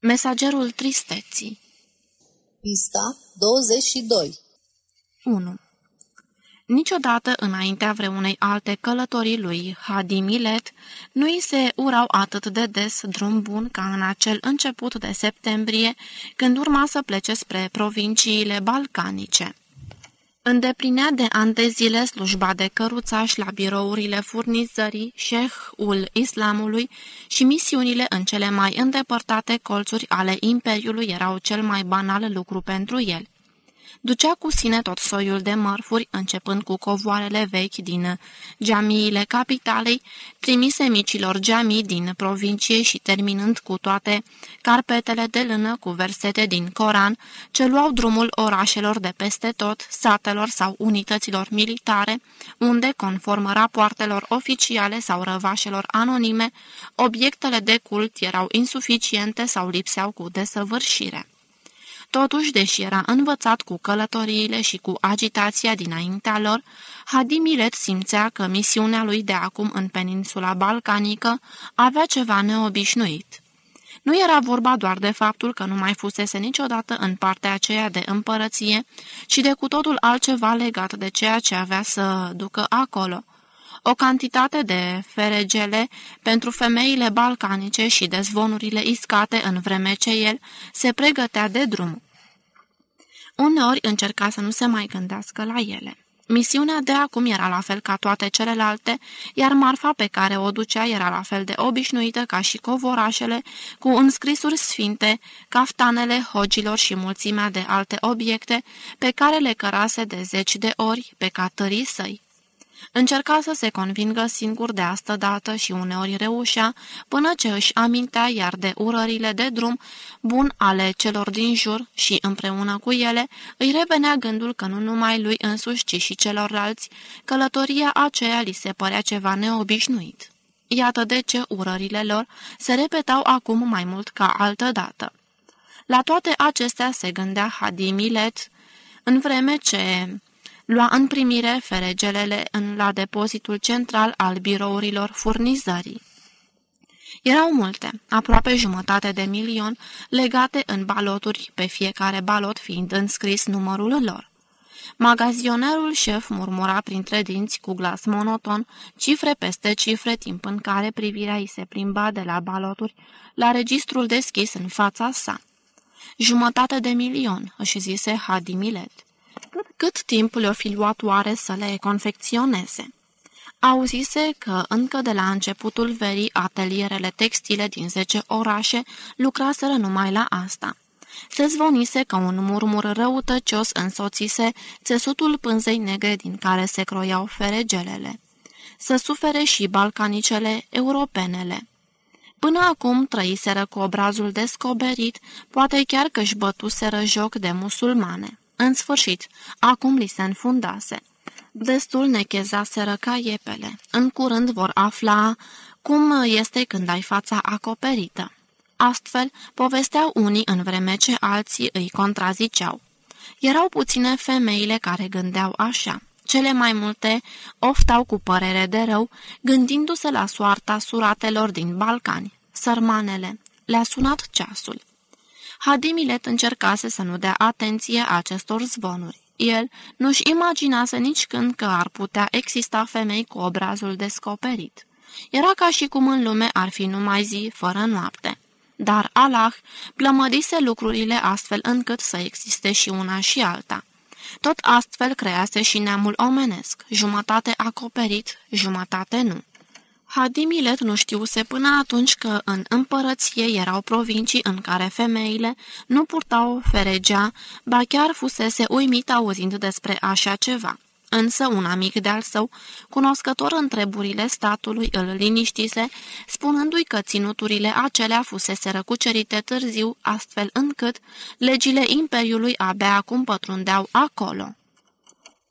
Mesagerul tristeții Pista 22 1. Niciodată înaintea vreunei alte călătorii lui Hadi Milet nu i se urau atât de des drum bun ca în acel început de septembrie, când urma să plece spre provinciile balcanice. Îndeplinea de ani de zile slujba de căruțaș la birourile furnizării șehul islamului și misiunile în cele mai îndepărtate colțuri ale imperiului erau cel mai banal lucru pentru el. Ducea cu sine tot soiul de mărfuri, începând cu covoarele vechi din geamiile capitalei, trimise micilor geamii din provincie și terminând cu toate carpetele de lână cu versete din Coran, ce luau drumul orașelor de peste tot, satelor sau unităților militare, unde, conform rapoartelor oficiale sau răvașelor anonime, obiectele de cult erau insuficiente sau lipseau cu desăvârșire. Totuși, deși era învățat cu călătoriile și cu agitația dinaintea lor, Hadi Milet simțea că misiunea lui de acum în peninsula balcanică avea ceva neobișnuit. Nu era vorba doar de faptul că nu mai fusese niciodată în partea aceea de împărăție, ci de cu totul altceva legat de ceea ce avea să ducă acolo. O cantitate de feregele pentru femeile balcanice și de zvonurile iscate în vreme ce el se pregătea de drum. Uneori încerca să nu se mai gândească la ele. Misiunea de acum era la fel ca toate celelalte, iar marfa pe care o ducea era la fel de obișnuită ca și covorașele, cu înscrisuri sfinte, caftanele hogilor și mulțimea de alte obiecte pe care le cărase de zeci de ori pe catării săi. Încerca să se convingă singur de asta dată și uneori reușea, până ce își amintea iar de urările de drum bun ale celor din jur și, împreună cu ele, îi revenea gândul că nu numai lui însuși, ci și celorlalți, călătoria aceea li se părea ceva neobișnuit. Iată de ce urările lor se repetau acum mai mult ca altă dată. La toate acestea se gândea Hadi Milet, în vreme ce lua în primire feregelele în la depozitul central al birourilor furnizării. Erau multe, aproape jumătate de milion, legate în baloturi, pe fiecare balot fiind înscris numărul lor. Magazionerul șef murmura printre dinți cu glas monoton, cifre peste cifre, timp în care privirea îi se plimba de la baloturi la registrul deschis în fața sa. Jumătate de milion, își zise Hadi Milet. Cât timp le-o fi luat oare să le confecționeze? Auzise că încă de la începutul verii atelierele textile din zece orașe lucraseră numai la asta. Se zvonise că un murmur răutăcios însoțise țesutul pânzei negre din care se croiau feregelele. Să sufere și balcanicele europenele. Până acum trăiseră cu obrazul descoperit, poate chiar că își bătuseră joc de musulmane. În sfârșit, acum li se înfundase. Destul nechezaseră ca iepele. În curând vor afla cum este când ai fața acoperită. Astfel, povesteau unii în vreme ce alții îi contraziceau. Erau puține femeile care gândeau așa. Cele mai multe oftau cu părere de rău, gândindu-se la soarta suratelor din Balcani. Sărmanele, le-a sunat ceasul. Hadimilet încercase să nu dea atenție acestor zvonuri. El nu-și imaginase nici când că ar putea exista femei cu obrazul descoperit. Era ca și cum în lume ar fi numai zi fără noapte. Dar Allah plămădise lucrurile astfel încât să existe și una și alta. Tot astfel crease și neamul omenesc, jumătate acoperit, jumătate nu. Hadimilet nu știuse până atunci că în împărăție erau provincii în care femeile nu purtau feregea, ba chiar fusese uimit auzind despre așa ceva. Însă un amic de-al său, cunoscător în treburile statului, îl liniștise, spunându-i că ținuturile acelea fusese răcucerite târziu, astfel încât legile imperiului abia acum pătrundeau acolo.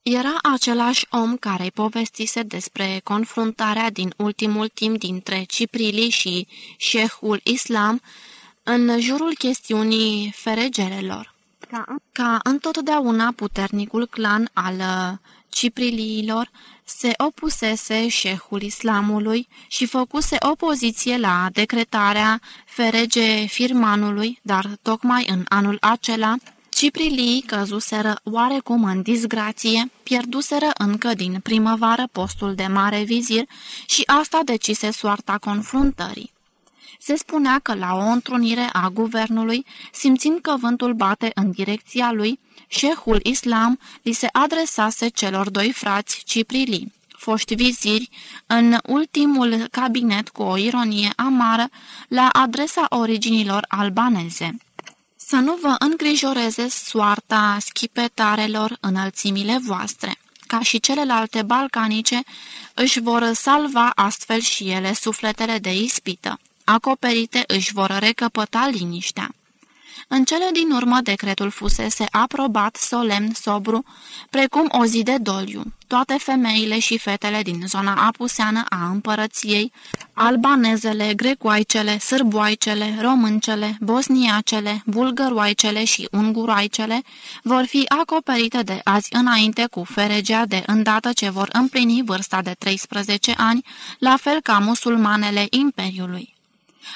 Era același om care povestise despre confruntarea din ultimul timp dintre Ciprilii și șehul Islam în jurul chestiunii feregerelor. Ca, ca întotdeauna puternicul clan al cipriliilor, se opusese șehul islamului și făcuse opoziție la decretarea ferege firmanului, dar tocmai în anul acela, Ciprilii căzuseră oarecum în disgrație, pierduseră încă din primăvară postul de mare vizir și asta decise soarta confruntării. Se spunea că la o întrunire a guvernului, simțind că vântul bate în direcția lui, șehul islam li se adresase celor doi frați Ciprilii, foști viziri, în ultimul cabinet cu o ironie amară la adresa originilor albaneze. Să nu vă îngrijoreze soarta schipetarelor înălțimile voastre. Ca și celelalte balcanice, își vor salva astfel și ele sufletele de ispită. Acoperite își vor recăpăta liniștea. În cele din urmă, decretul fusese aprobat solemn, sobru, precum o zi de doliu. Toate femeile și fetele din zona apuseană a împărăției, albanezele, grecoaicele, sârboaicele, româncele, bosniacele, bulgăroaicele și unguroaicele, vor fi acoperite de azi înainte cu feregea de îndată ce vor împlini vârsta de 13 ani, la fel ca musulmanele Imperiului.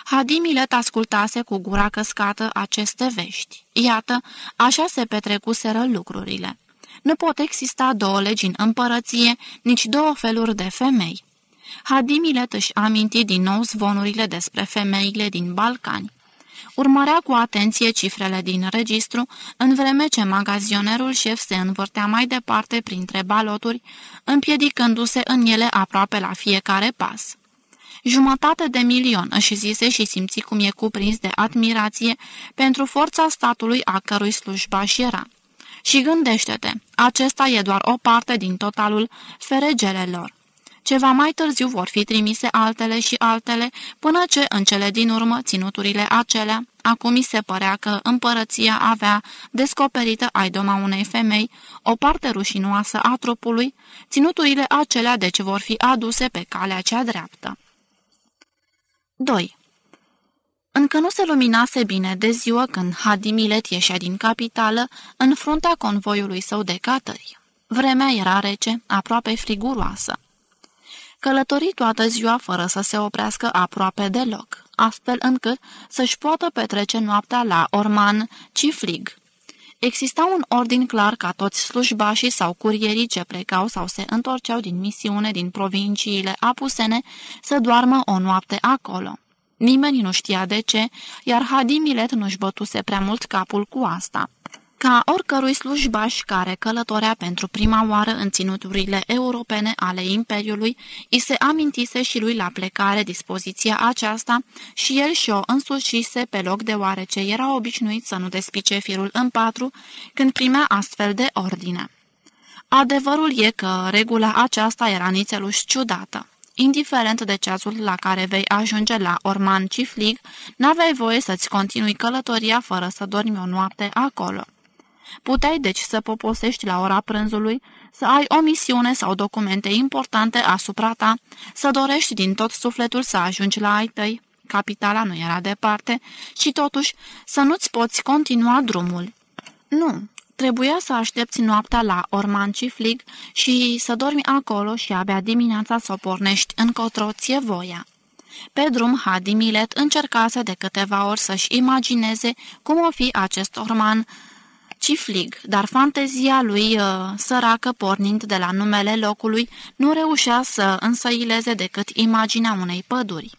Hadimilet ascultase cu gura căscată aceste vești. Iată, așa se petrecuseră lucrurile. Nu pot exista două legi în împărăție, nici două feluri de femei. Hadimilet își aminti din nou zvonurile despre femeile din Balcani. Urmărea cu atenție cifrele din registru, în vreme ce magazionerul șef se învârtea mai departe printre baloturi, împiedicându-se în ele aproape la fiecare pas. Jumătate de milion, își zise și simți cum e cuprins de admirație pentru forța statului a cărui slujbaș era. Și gândește-te, acesta e doar o parte din totalul feregelelor. Ceva mai târziu vor fi trimise altele și altele, până ce, în cele din urmă, ținuturile acelea, acum mi se părea că împărăția avea descoperită aidoma unei femei, o parte rușinoasă a trupului, ținuturile acelea deci vor fi aduse pe calea cea dreaptă. 2. Încă nu se luminase bine de ziua când Hadi Milet ieșea din capitală în fruntea convoiului său de catări. Vremea era rece, aproape friguroasă. Călători toată ziua fără să se oprească aproape deloc, astfel încât să-și poată petrece noaptea la Orman Ciflig. Exista un ordin clar ca toți slujbașii sau curierii ce plecau sau se întorceau din misiune din provinciile apusene să doarmă o noapte acolo. Nimeni nu știa de ce, iar Hadi Milet nu-și bătuse prea mult capul cu asta. Ca oricărui slujbaș care călătorea pentru prima oară în ținuturile europene ale Imperiului, îi se amintise și lui la plecare dispoziția aceasta și el și-o însușise pe loc deoarece era obișnuit să nu despice firul în patru când primea astfel de ordine. Adevărul e că regula aceasta era nițeluș ciudată. Indiferent de ceasul la care vei ajunge la Orman Ciflig, n-aveai voie să-ți continui călătoria fără să dormi o noapte acolo. Puteai deci să poposești la ora prânzului, să ai o misiune sau documente importante asupra ta, să dorești din tot sufletul să ajungi la ai tăi, capitala nu era departe, și totuși să nu-ți poți continua drumul. Nu, trebuia să aștepți noaptea la Orman Ciflig și să dormi acolo și abia dimineața să o pornești încotro ție voia. Pe drum, Hadi Milet încercase de câteva ori să-și imagineze cum o fi acest orman ciflig, dar fantezia lui uh, săracă, pornind de la numele locului, nu reușea să însăileze decât imaginea unei păduri.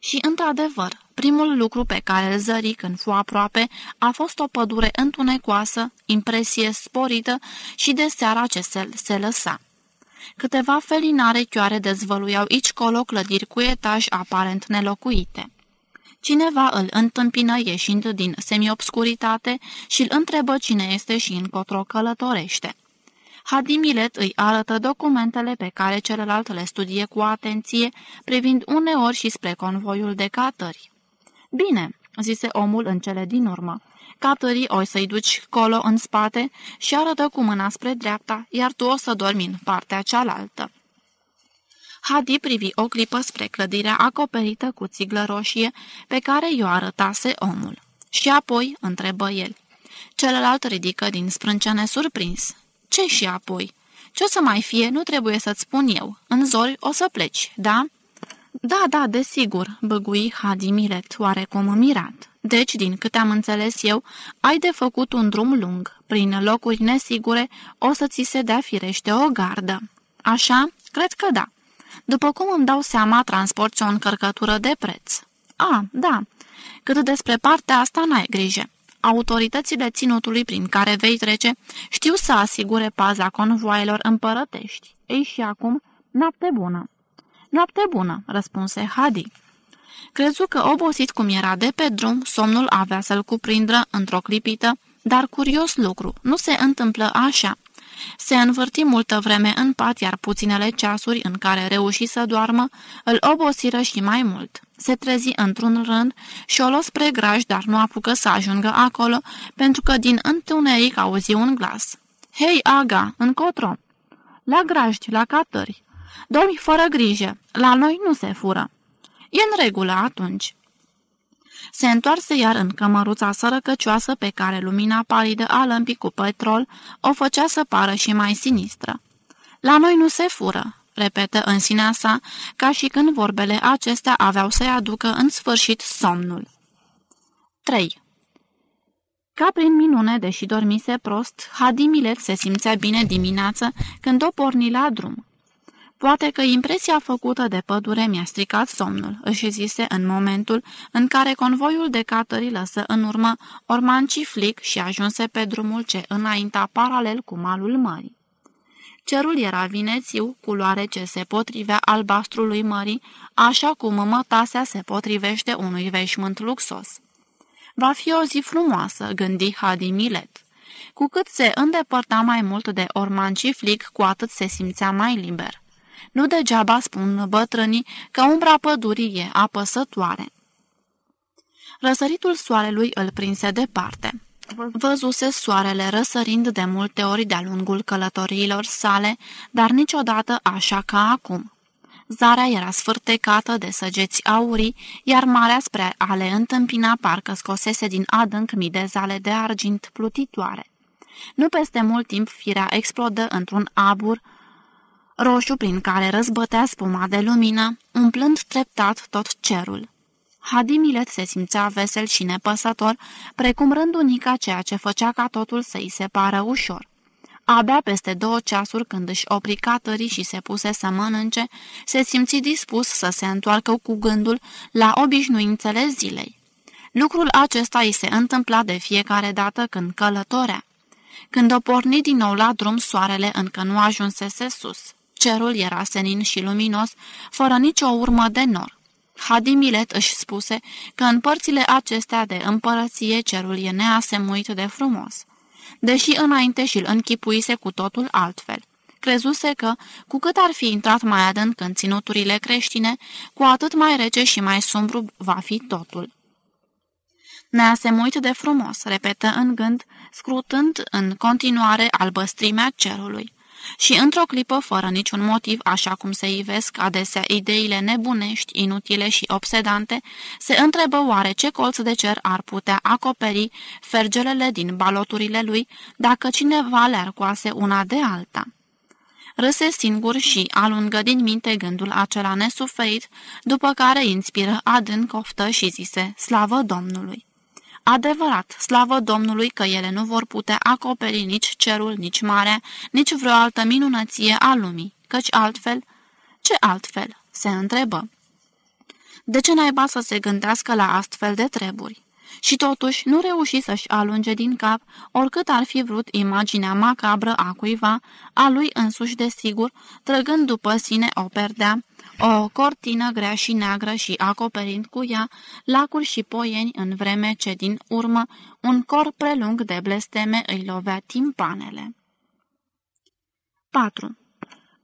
Și, într-adevăr, primul lucru pe care îl zări când fu aproape a fost o pădure întunecoasă, impresie sporită și de seara ce se, se lăsa. Câteva felinare chioare dezvăluiau aici colo clădiri cu etaj aparent nelocuite. Cineva îl întâmpină ieșind din semiobscuritate și îl întrebă cine este și încotro călătorește. Hadimilet îi arătă documentele pe care celălalt le studie cu atenție, privind uneori și spre convoiul de catări. Bine, zise omul în cele din urmă. Catării oi să-i duci colo în spate și arătă cu mâna spre dreapta, iar tu o să dormi în partea cealaltă. Hadi privi o clipă spre clădirea acoperită cu țiglă roșie pe care i-o arătase omul. Și apoi întrebă el. Celălalt ridică din sprâncene surprins. Ce și apoi? Ce o să mai fie, nu trebuie să-ți spun eu. În zori o să pleci, da?" Da, da, desigur," băgui Hadi Milet, oarecum mirat. Deci, din câte am înțeles eu, ai de făcut un drum lung. Prin locuri nesigure o să ți se dea firește o gardă. Așa? Cred că da. După cum îmi dau seama, transporti o încărcătură de preț. A, da. Cât despre partea asta, n-ai grijă. Autoritățile ținutului prin care vei trece știu să asigure paza convoaielor împărătești. Ei și acum, noapte bună. Noapte bună, răspunse Hadi. Crezu că, obosit cum era de pe drum, somnul avea să-l cuprindă într-o clipită, dar curios lucru, nu se întâmplă așa. Se învârti multă vreme în pat, iar puținele ceasuri în care reuși să doarmă îl obosiră și mai mult. Se trezi într-un rând și o luă spre graj, dar nu apucă să ajungă acolo, pentru că din întuneric auzi un glas. Hei, Aga, încotro!" La grajdi, la catări. Dormi fără grijă, la noi nu se fură." E în regulă atunci." Se întoarse iar în cămăruța sărăcăcioasă pe care lumina palidă a lămpii cu petrol o făcea să pară și mai sinistră. La noi nu se fură," repetă în sinea sa, ca și când vorbele acestea aveau să-i aducă în sfârșit somnul. 3. Ca prin minune, deși dormise prost, Hadi Milet se simțea bine dimineață când o porni la drum. Poate că impresia făcută de pădure mi-a stricat somnul, își zise în momentul în care convoiul de catării lăsă în urmă Orman Flic și ajunse pe drumul ce înainta paralel cu malul mării. Cerul era vinețiu, culoare ce se potrivea albastrului mării, așa cum mătasea se potrivește unui veșmânt luxos. Va fi o zi frumoasă, gândi Hadi Milet. Cu cât se îndepărta mai mult de Orman Flic, cu atât se simțea mai liber. Nu degeaba spun bătrânii că umbra pădurii e apăsătoare. Răsăritul soarelui îl prinse departe. Văzuse soarele răsărind de multe ori de-a lungul călătoriilor sale, dar niciodată așa ca acum. Zarea era sfârtecată de săgeți aurii, iar marea spre a le întâmpina parcă scosese din adânc mii de zale de argint plutitoare. Nu peste mult timp firea explodă într-un abur roșu prin care răzbătea spuma de lumină, umplând treptat tot cerul. Hadi Milet se simțea vesel și nepăsător, precum rândunica ceea ce făcea ca totul să-i se pară ușor. Abia peste două ceasuri, când își opri catării și se puse să mănânce, se simți dispus să se întoarcă cu gândul la obișnuințele zilei. Lucrul acesta îi se întâmpla de fiecare dată când călătorea. Când o porni din nou la drum, soarele încă nu ajunsese sus. Cerul era senin și luminos, fără nicio urmă de nor. Hadi Milet își spuse că în părțile acestea de împărăție cerul e neasemuit de frumos, deși înainte și-l închipuise cu totul altfel. Crezuse că, cu cât ar fi intrat mai adânc în ținuturile creștine, cu atât mai rece și mai sumbru va fi totul. Neasemuit de frumos, repetă în gând, scrutând în continuare albăstrimea cerului și într-o clipă, fără niciun motiv, așa cum se ivesc adesea ideile nebunești, inutile și obsedante, se întrebă oare ce colț de cer ar putea acoperi fergelele din baloturile lui dacă cineva le-ar coase una de alta. Râse singur și alungă din minte gândul acela nesuferit, după care inspiră adânc oftă și zise, slavă Domnului! Adevărat, slavă Domnului că ele nu vor putea acoperi nici cerul, nici marea, nici vreo altă minunăție a lumii, căci altfel... Ce altfel? se întrebă. De ce naiba să se gândească la astfel de treburi? Și totuși nu reuși să-și alunge din cap, oricât ar fi vrut imaginea macabră a cuiva, a lui însuși de sigur, trăgând după sine o perdea, o cortină grea și neagră și acoperind cu ea lacuri și poieni în vreme ce din urmă un cor prelung de blesteme îi lovea timpanele. 4.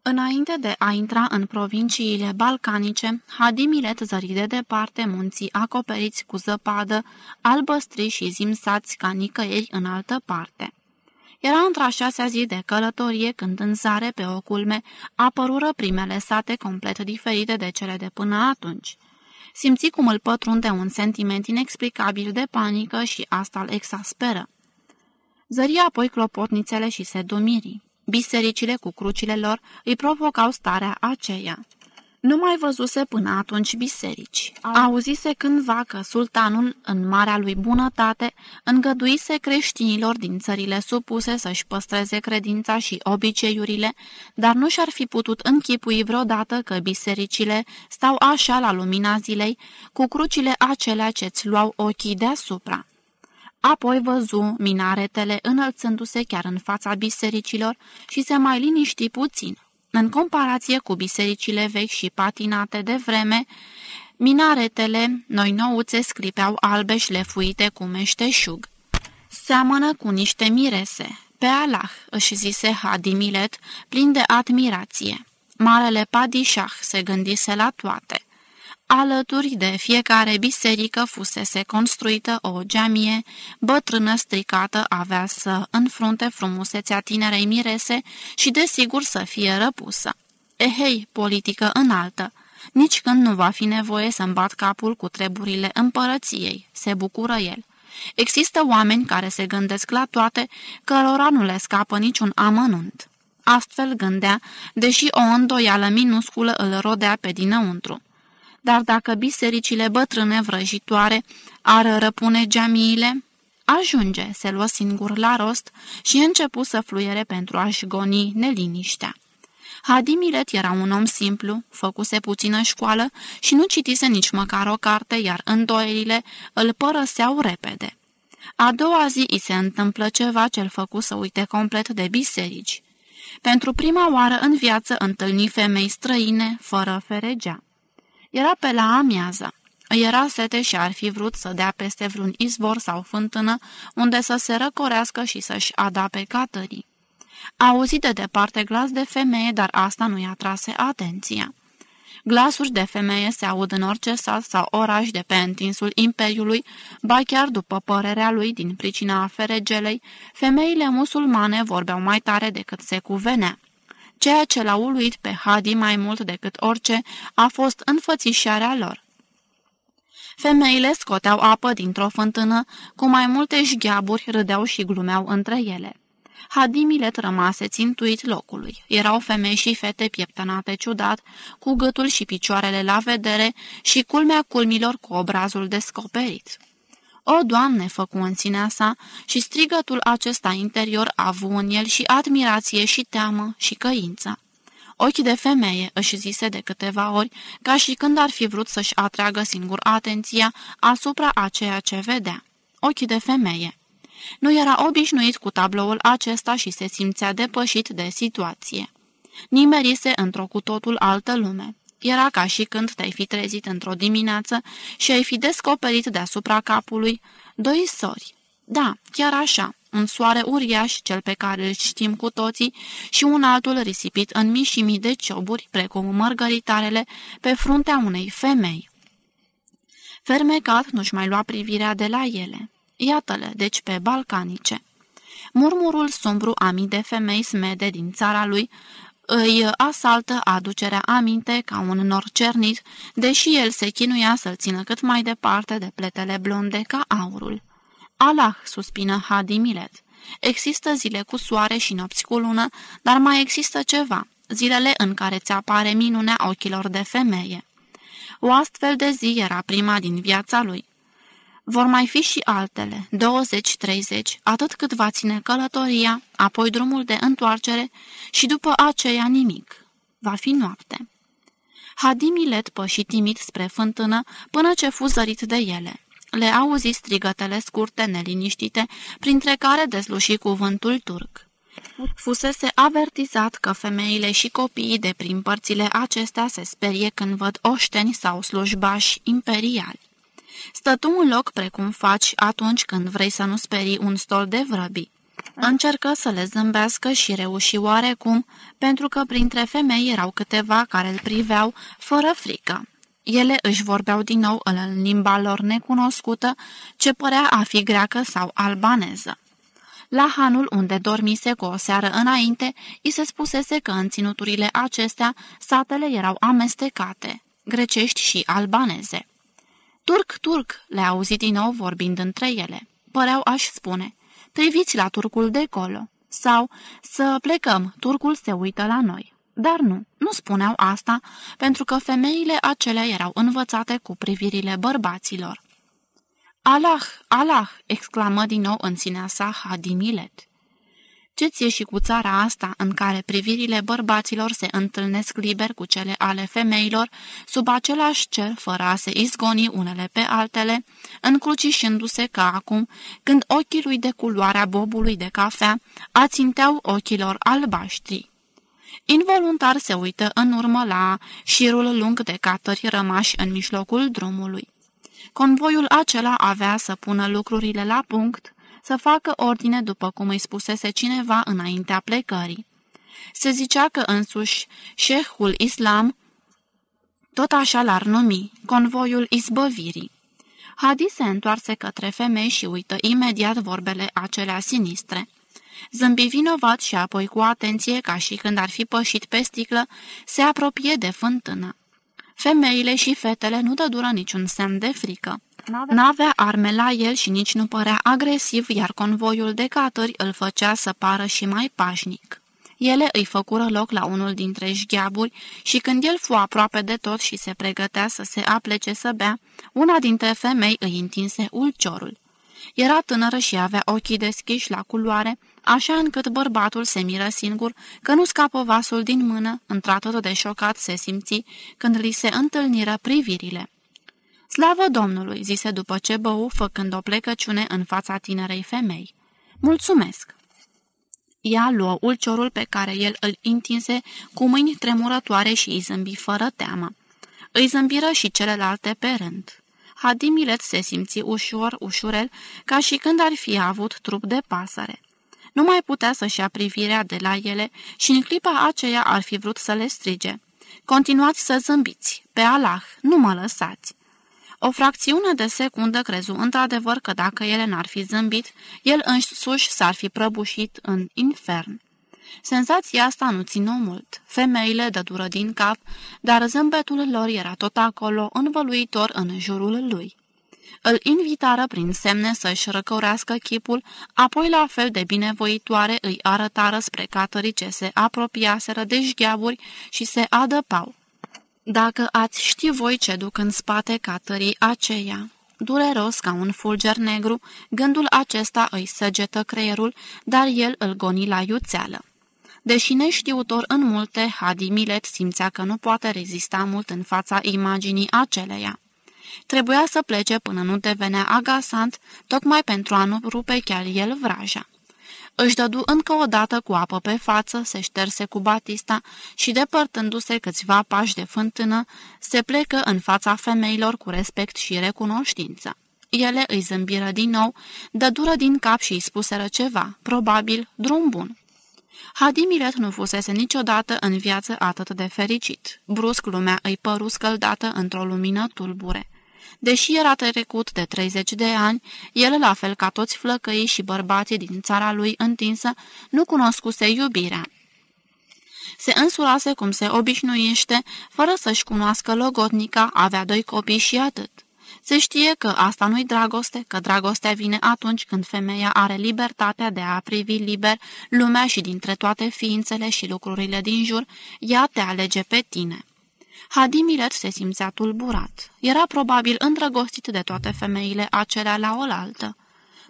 Înainte de a intra în provinciile balcanice, Hadi Milet zări de departe munții acoperiți cu zăpadă, albăstri și zimsați ca nicăieri în altă parte. Era într-a șasea zi de călătorie când în zare pe o culme apărură primele sate complet diferite de cele de până atunci. Simți cum îl pătrunde un sentiment inexplicabil de panică și asta îl exasperă. Zări apoi clopotnițele și se dumiri. Bisericile cu crucile lor îi provocau starea aceea. Nu mai văzuse până atunci biserici. Auzise cândva că sultanul, în marea lui bunătate, îngăduise creștinilor din țările supuse să-și păstreze credința și obiceiurile, dar nu și-ar fi putut închipui vreodată că bisericile stau așa la lumina zilei, cu crucile acelea ce-ți luau ochii deasupra. Apoi văzu minaretele înălțându-se chiar în fața bisericilor și se mai liniști puțin. În comparație cu bisericile vechi și patinate de vreme, minaretele noi nouțe scripeau albe și șlefuite cu meșteșug. Seamănă cu niște mirese. Pe Allah, își zise Hadi Milet, plin de admirație. Marele Padișah se gândise la toate. Alături de fiecare biserică fusese construită o geamie, bătrână stricată avea să înfrunte frumusețea tinerei mirese și desigur să fie răpusă. Ehei, politică înaltă, nici când nu va fi nevoie să îmbat capul cu treburile împărăției, se bucură el. Există oameni care se gândesc la toate, cărora nu le scapă niciun amănunt. Astfel gândea, deși o îndoială minusculă îl rodea pe dinăuntru dar dacă bisericile bătrâne vrăjitoare ar răpune geamiile, ajunge, se luă singur la rost și începu să fluiere pentru a-și goni neliniștea. Hadi Milet era un om simplu, făcuse puțină școală și nu citise nici măcar o carte, iar îndoielile îl părăseau repede. A doua zi îi se întâmplă ceva ce-l făcu să uite complet de biserici. Pentru prima oară în viață întâlni femei străine, fără feregea. Era pe la amiază. Îi era sete și ar fi vrut să dea peste vreun izvor sau fântână unde să se răcorească și să-și adape catării. A auzit de departe glas de femeie, dar asta nu i-a trase atenția. Glasuri de femeie se aud în orice sat sau oraș de pe întinsul imperiului, ba chiar după părerea lui din pricina feregelei, femeile musulmane vorbeau mai tare decât se cuvenea. Ceea ce l-a uluit pe Hadi mai mult decât orice a fost înfățișarea lor. Femeile scoteau apă dintr-o fântână, cu mai multe șgheaburi râdeau și glumeau între ele. Hadi Milet rămase țintuit locului. Erau femei și fete pieptănate ciudat, cu gâtul și picioarele la vedere și culmea culmilor cu obrazul descoperit. O, Doamne, făcu în sinea sa și strigătul acesta interior a avut în el și admirație și teamă și căință. Ochi de femeie, își zise de câteva ori, ca și când ar fi vrut să-și atragă singur atenția asupra a ceea ce vedea. Ochi de femeie. Nu era obișnuit cu tabloul acesta și se simțea depășit de situație. Nimerise într-o cu totul altă lume. Era ca și când te-ai fi trezit într-o dimineață și ai fi descoperit deasupra capului doi sori. Da, chiar așa, un soare uriaș, cel pe care îl știm cu toții, și un altul risipit în mii și mii de cioburi, precum mărgăritarele, pe fruntea unei femei. Fermecat nu-și mai lua privirea de la ele. Iată-le, deci pe balcanice. Murmurul sombru a mii de femei smede din țara lui îi asaltă aducerea aminte ca un nor cernit, deși el se chinuia să-l țină cât mai departe de pletele blonde ca aurul. Allah, suspină Hadi Milet. Există zile cu soare și nopți cu lună, dar mai există ceva, zilele în care ți apare minunea ochilor de femeie. O astfel de zi era prima din viața lui. Vor mai fi și altele, 20-30, atât cât va ține călătoria, apoi drumul de întoarcere și după aceea nimic. Va fi noapte. Hadi Milet păși timid spre fântână până ce fu zărit de ele. Le auzi strigătele scurte, neliniștite, printre care dezluși cuvântul turc. Fusese avertizat că femeile și copiii de prin părțile acestea se sperie când văd oșteni sau slujbași imperiali. Stătu un loc precum faci atunci când vrei să nu sperii un stol de vrăbi. Încercă să le zâmbească și reuși oarecum, pentru că printre femei erau câteva care îl priveau fără frică. Ele își vorbeau din nou în limba lor necunoscută, ce părea a fi greacă sau albaneză. La hanul unde dormise cu o seară înainte, i se spusese că în ținuturile acestea satele erau amestecate, grecești și albaneze. Turc, turc, le auzit din nou vorbind între ele. Păreau aș spune. Priviți la turcul de colo. Sau să plecăm, turcul se uită la noi. Dar nu, nu spuneau asta, pentru că femeile acelea erau învățate cu privirile bărbaților. Allah, Allah!" exclamă din nou în sinea sa Hadi Milet. Ce ție și cu țara asta, în care privirile bărbaților se întâlnesc liber cu cele ale femeilor, sub același cer, fără a se izgoni unele pe altele, încrucișându-se ca acum, când ochii lui de culoarea bobului de cafea aținteau ochilor albaștri. Involuntar se uită în urmă la șirul lung de catări rămași în mijlocul drumului. Convoiul acela avea să pună lucrurile la punct, să facă ordine după cum îi spusese cineva înaintea plecării. Se zicea că însuși șehul islam tot așa l-ar numi, convoiul izbăvirii. Hadi se întoarse către femei și uită imediat vorbele acelea sinistre. Zâmbi vinovat și apoi cu atenție, ca și când ar fi pășit pe sticlă, se apropie de fântână. Femeile și fetele nu dădură niciun semn de frică. N-avea arme la el și nici nu părea agresiv, iar convoiul de catări îl făcea să pară și mai pașnic. Ele îi făcură loc la unul dintre șgheaburi și când el fu aproape de tot și se pregătea să se aplece să bea, una dintre femei îi întinse ulciorul. Era tânără și avea ochii deschiși la culoare, așa încât bărbatul se miră singur că nu scapă vasul din mână, într-atât de șocat se simți când li se întâlniră privirile. Slavă Domnului!" zise după ce bău, făcând o plecăciune în fața tinerei femei. Mulțumesc!" Ea luă ulciorul pe care el îl întinse cu mâini tremurătoare și îi zâmbi fără teamă. Îi zâmbiră și celelalte pe rând. Hadimilet se simți ușor, ușurel, ca și când ar fi avut trup de pasăre. Nu mai putea să-și ia privirea de la ele și în clipa aceea ar fi vrut să le strige. Continuați să zâmbiți, pe Allah, nu mă lăsați. O fracțiune de secundă crezu într-adevăr că dacă ele n-ar fi zâmbit, el însuși s-ar fi prăbușit în infern. Senzația asta nu țină mult. Femeile dădură din cap, dar zâmbetul lor era tot acolo, învăluitor în jurul lui. Îl invitară prin semne să-și răcăurească chipul, apoi la fel de binevoitoare îi arătară spre catării ce se apropiaseră de șgheaburi și se adăpau. Dacă ați ști voi ce duc în spate catării aceia. Dureros ca un fulger negru, gândul acesta îi săgetă creierul, dar el îl goni la iuțeală. Deși neștiutor în multe, Hadi Milet simțea că nu poate rezista mult în fața imaginii aceleia. Trebuia să plece până nu devenea agasant, tocmai pentru a nu rupe chiar el vraja. Își dădu încă o dată cu apă pe față, se șterse cu batista și, depărtându-se câțiva pași de fântână, se plecă în fața femeilor cu respect și recunoștință. Ele îi zâmbiră din nou, dădură din cap și îi spuseră ceva, probabil drum bun. Hadimilet nu fusese niciodată în viață atât de fericit. Brusc lumea îi păru scăldată într-o lumină tulbure. Deși era trecut de 30 de ani, el, la fel ca toți flăcăii și bărbații din țara lui întinsă, nu cunoscuse iubirea. Se însurase cum se obișnuiește, fără să-și cunoască logotnica, avea doi copii și atât. Se știe că asta nu-i dragoste, că dragostea vine atunci când femeia are libertatea de a privi liber lumea și dintre toate ființele și lucrurile din jur, ea te alege pe tine. Hadi Milet se simțea tulburat. Era probabil îndrăgostit de toate femeile acelea la oaltă.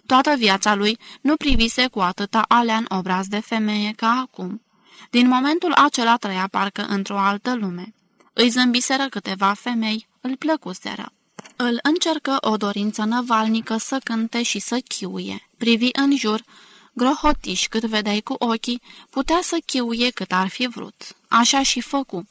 Toată viața lui nu privise cu atâta alean obraz de femeie ca acum. Din momentul acela trăia parcă într-o altă lume. Îi zâmbiseră câteva femei, îl plăcuseră. Îl încercă o dorință năvalnică să cânte și să chiuie. Privi în jur, grohotiș cât vedeai cu ochii, putea să chiuie cât ar fi vrut. Așa și făcu.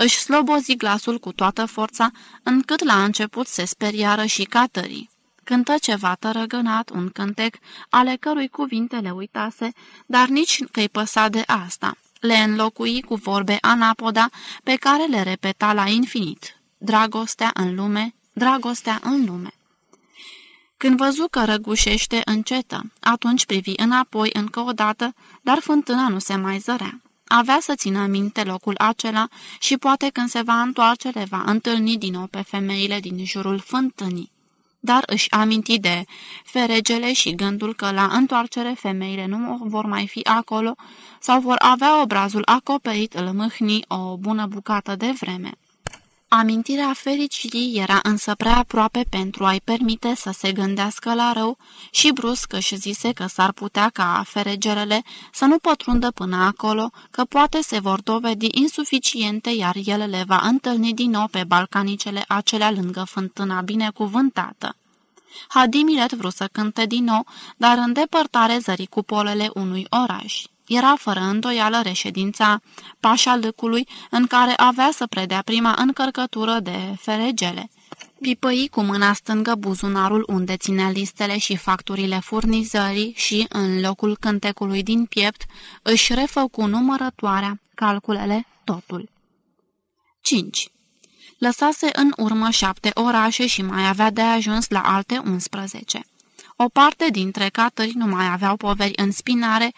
Își slobozi glasul cu toată forța, încât la început se speriară și catării. Cântă ceva tărăgănat, un cântec, ale cărui cuvinte le uitase, dar nici că-i păsa de asta. Le înlocui cu vorbe anapoda pe care le repeta la infinit. Dragostea în lume, dragostea în lume. Când văzu că răgușește, încetă. Atunci privi înapoi încă o dată, dar fântâna nu se mai zărea. Avea să țină minte locul acela și poate când se va întoarce le va întâlni din nou pe femeile din jurul fântânii. dar își aminti de feregele și gândul că la întoarcere femeile nu vor mai fi acolo sau vor avea obrazul acoperit îl mâhni o bună bucată de vreme. Amintirea fericirii era însă prea aproape pentru a-i permite să se gândească la rău și brusc își zise că s-ar putea ca feregerele să nu pătrundă până acolo, că poate se vor dovedi insuficiente, iar el le va întâlni din nou pe balcanicele acelea lângă fântâna binecuvântată. Hadimilet vrut să cânte din nou, dar în depărtare zări cupolele unui oraș. Era fără îndoială reședința pașalâcului în care avea să predea prima încărcătură de feregele. Pipăi cu mâna stângă buzunarul unde ținea listele și facturile furnizării și, în locul cântecului din piept, își refăcu numărătoarea, calculele, totul. 5. Lăsase în urmă șapte orașe și mai avea de ajuns la alte 11. O parte dintre catări nu mai aveau poveri în spinare,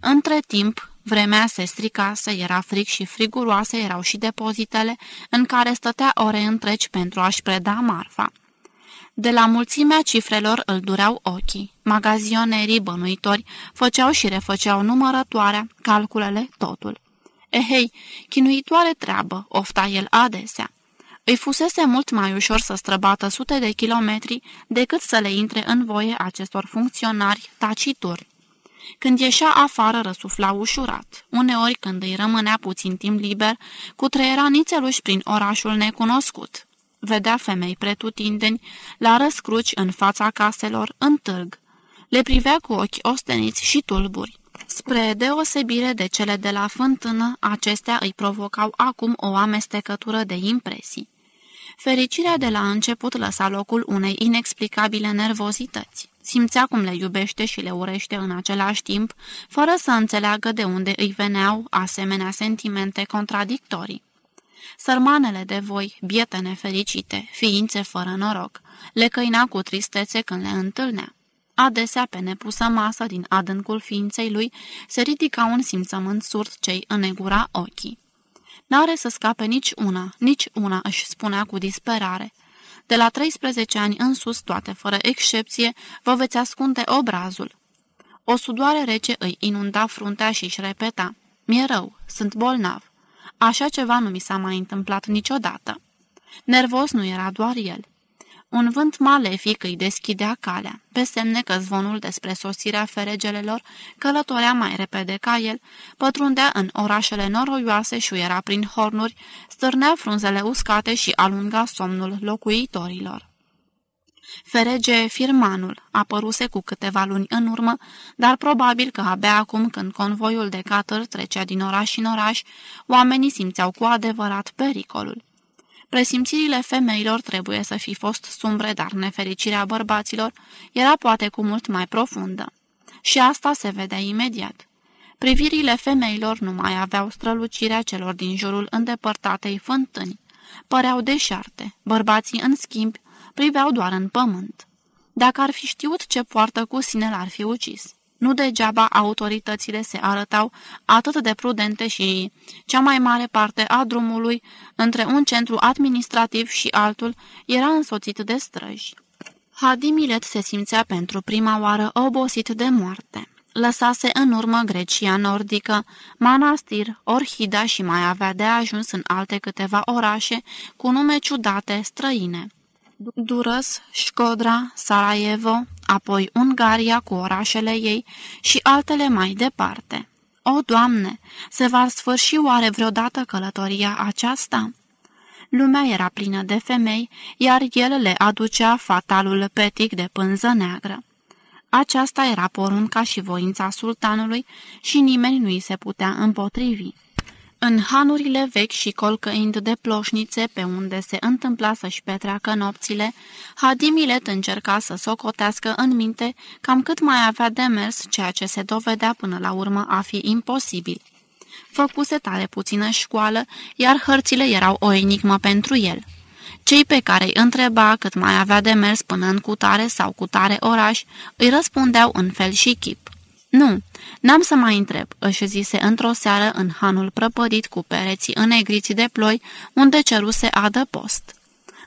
între timp vremea se stricase, era frig și friguroase erau și depozitele în care stătea ore întregi pentru a-și preda marfa. De la mulțimea cifrelor îl dureau ochii. Magazionerii bănuitori făceau și refăceau numărătoarea, calculele, totul. Ehei, chinuitoare treabă, ofta el adesea. Îi fusese mult mai ușor să străbată sute de kilometri decât să le intre în voie acestor funcționari tacituri. Când ieșea afară, răsufla ușurat. Uneori, când îi rămânea puțin timp liber, cu treiera nițeluși prin orașul necunoscut. Vedea femei pretutindeni, la răscruci în fața caselor, în târg. Le privea cu ochi osteniți și tulburi. Spre deosebire de cele de la fântână, acestea îi provocau acum o amestecătură de impresii. Fericirea de la început lăsa locul unei inexplicabile nervozități. Simțea cum le iubește și le urește în același timp, fără să înțeleagă de unde îi veneau asemenea sentimente contradictorii. Sărmanele de voi, biete nefericite, ființe fără noroc, le căina cu tristețe când le întâlnea. Adesea, pe nepusă masă din adâncul ființei lui, se ridica un simțământ surd ce-i înegura ochii. N-are să scape nici una, nici una, își spunea cu disperare. De la 13 ani în sus, toate fără excepție, vă veți ascunde obrazul. O sudoare rece îi inunda fruntea și își repeta. Mi-e rău, sunt bolnav. Așa ceva nu mi s-a mai întâmplat niciodată. Nervos nu era doar el. Un vânt malefic îi deschidea calea, pe semne că zvonul despre sosirea feregelelor călătorea mai repede ca el, pătrundea în orașele noroioase și era prin hornuri, stârnea frunzele uscate și alunga somnul locuitorilor. Ferege Firmanul apăruse cu câteva luni în urmă, dar probabil că abia acum când convoiul de catăr trecea din oraș în oraș, oamenii simțeau cu adevărat pericolul. Presimțirile femeilor trebuie să fi fost sumbre, dar nefericirea bărbaților era poate cu mult mai profundă. Și asta se vedea imediat. Privirile femeilor nu mai aveau strălucirea celor din jurul îndepărtatei fântâni. Păreau deșarte, bărbații, în schimb, priveau doar în pământ. Dacă ar fi știut ce poartă cu sine, l-ar fi ucis. Nu degeaba autoritățile se arătau atât de prudente și cea mai mare parte a drumului între un centru administrativ și altul era însoțit de străji. Hadi Milet se simțea pentru prima oară obosit de moarte. Lăsase în urmă Grecia nordică, Manastir, Orhida și mai avea de ajuns în alte câteva orașe cu nume ciudate străine. Durăs, Școdra, Sarajevo, apoi Ungaria cu orașele ei și altele mai departe. O, Doamne, se va sfârși oare vreodată călătoria aceasta? Lumea era plină de femei, iar el le aducea fatalul petic de pânză neagră. Aceasta era porunca și voința sultanului și nimeni nu îi se putea împotrivi. În hanurile vechi și colcăind de ploșnițe pe unde se întâmpla să-și petreacă nopțile, Hadimilet încerca să socotească în minte cam cât mai avea de mers, ceea ce se dovedea până la urmă a fi imposibil. Făcuse tare puțină școală, iar hărțile erau o enigmă pentru el. Cei pe care îi întreba cât mai avea de mers până în cutare sau cutare oraș, îi răspundeau în fel și chip. Nu, n-am să mai întreb," își zise într-o seară în hanul prăpădit cu pereții înegriți de ploi, unde ceruse adăpost.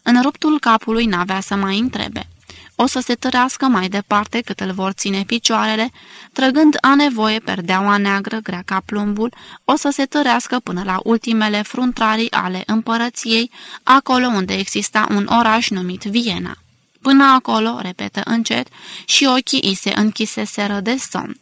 În ruptul capului n-avea să mai întrebe. o să se tărească mai departe cât îl vor ține picioarele, trăgând a nevoie perdeaua neagră grea ca plumbul, o să se tărească până la ultimele fruntrarii ale împărăției, acolo unde exista un oraș numit Viena. Până acolo, repetă încet, și ochii îi se închiseseră de somn.